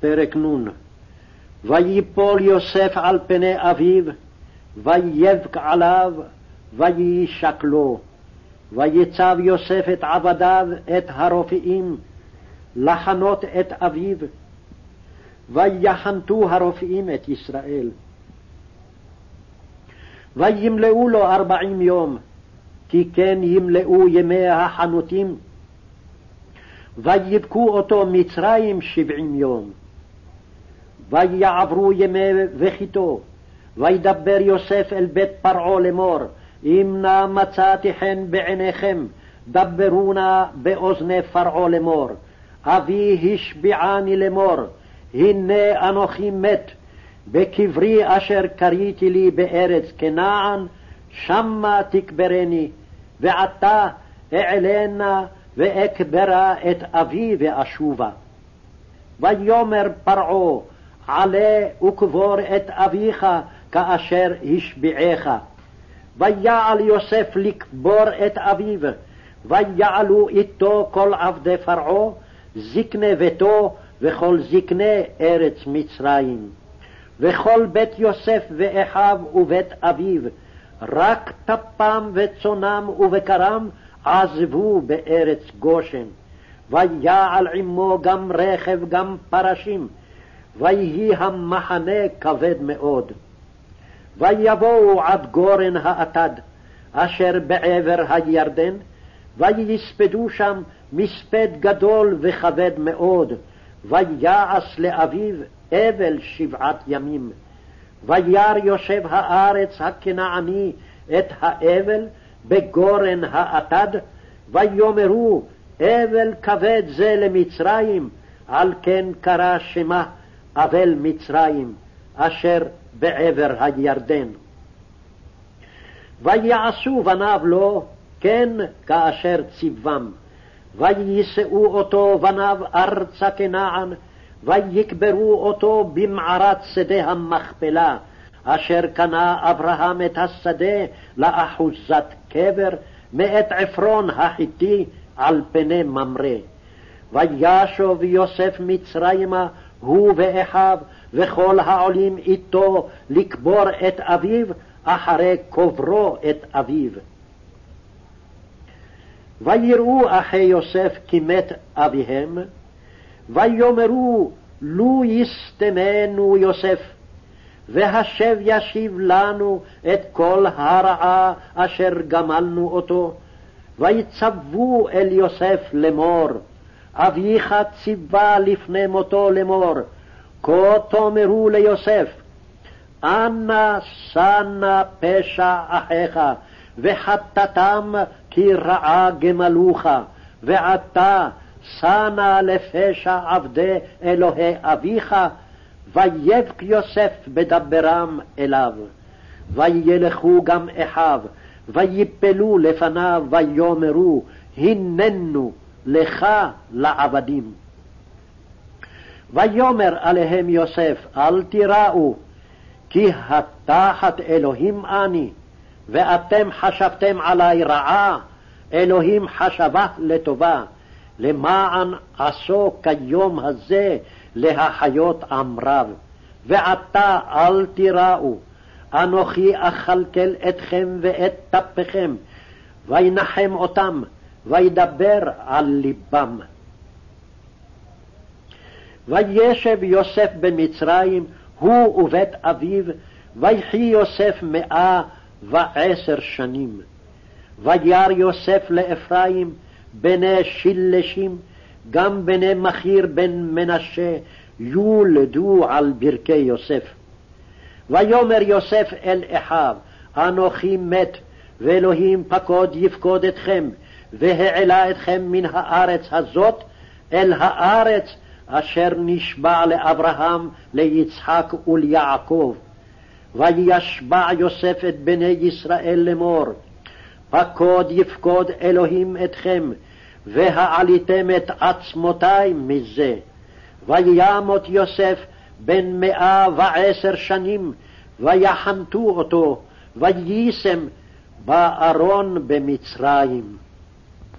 פרק נ' ויפול יוסף על פני אביו, ויבק עליו, ויישקלו. ויצב יוסף את עבדיו, את הרופאים, לחנות את אביו. ויחנתו הרופאים את ישראל. וימלאו לו ארבעים יום, כי כן ימלאו ימי החנותים. ויבכו אותו מצרים שבעים יום. ויעברו ימי וחיתו, וידבר יוסף אל בית פרעה לאמור, אם נא מצאתי חן בעיניכם, דברו נא באוזני פרעה לאמור. אבי השביעני לאמור, הנה אנוכי מת, בקברי אשר קריתי לי בארץ כנען, שמה תקברני, ועתה אעלנה ואקברה את אבי ואשובה. ויאמר פרעה, עלה וקבור את אביך כאשר השביעך. ויעל יוסף לקבור את אביו, ויעלו איתו כל עבדי פרעה, זקני ביתו וכל זקני ארץ מצרים. וכל בית יוסף ואחיו ובית אביו, רק טפם וצונם ובקרם עזבו בארץ גושן. ויעל עמו גם רכב גם פרשים, ויהי המחנה כבד מאוד. ויבואו עד גורן האטד, אשר בעבר הירדן, ויספדו שם מספד גדול וכבד מאוד, ויעש לאביו אבל שבעת ימים. וירא יושב הארץ הכנעני את האבל בגורן האטד, ויאמרו אבל כבד זה למצרים, על כן קרא שמה אבל מצרים, אשר בעבר הירדן. ויעשו בניו לו כן כאשר ציוום, ויישאו אותו בניו ארצה כנען, ויקברו אותו במערת שדה המכפלה, אשר קנה אברהם את השדה לאחוזת קבר, מאת עפרון החיתי על פני ממרא. וישוב יוסף מצרימה, הוא ואחיו, וכל העולים איתו לקבור את אביו, אחרי קוברו את אביו. ויראו אחי יוסף כי מת אביהם, ויאמרו לו יסתמנו יוסף, והשב ישיב לנו את כל הרעה אשר גמלנו אותו. ויצוו אל יוסף לאמור, אביך ציווה לפני מותו לאמור, כה תאמרו ליוסף, אנא שנה פשע אחיך, וחטאתם כי רעה גמלוך, ועתה שנה לפשע עבדי אלוהי אביך, ויבק יוסף בדברם אליו. וילכו גם אחיו, ויפלו לפניו, ויאמרו, הננו לך לעבדים. ויאמר עליהם יוסף, אל תיראו, כי התחת אלוהים אני, ואתם חשבתם עלי רעה, אלוהים חשבה לטובה, למען עשו כיום הזה להחיות עם רב. ועתה אל תיראו, אנוכי אכלכל אתכם ואת טפכם, וינחם אותם, וידבר על לבם. וישב יוסף במצרים, הוא ובית אביו, ויחי יוסף מאה ועשר שנים. וירא יוסף לאפרים בני שילשים, גם בני מכיר בן מנשה, יולדו על ברכי יוסף. ויאמר יוסף אל אחיו, אנוכי מת, ואלוהים פקוד יפקוד אתכם, והעלה אתכם מן הארץ הזאת אל הארץ אשר נשבע לאברהם, ליצחק וליעקב. וישבע יוסף את בני ישראל לאמור, פקוד יפקוד אלוהים אתכם, והעליתם את עצמותי מזה. וימות יוסף בן מאה ועשר שנים, ויחנתו אותו, ויישם בארון במצרים.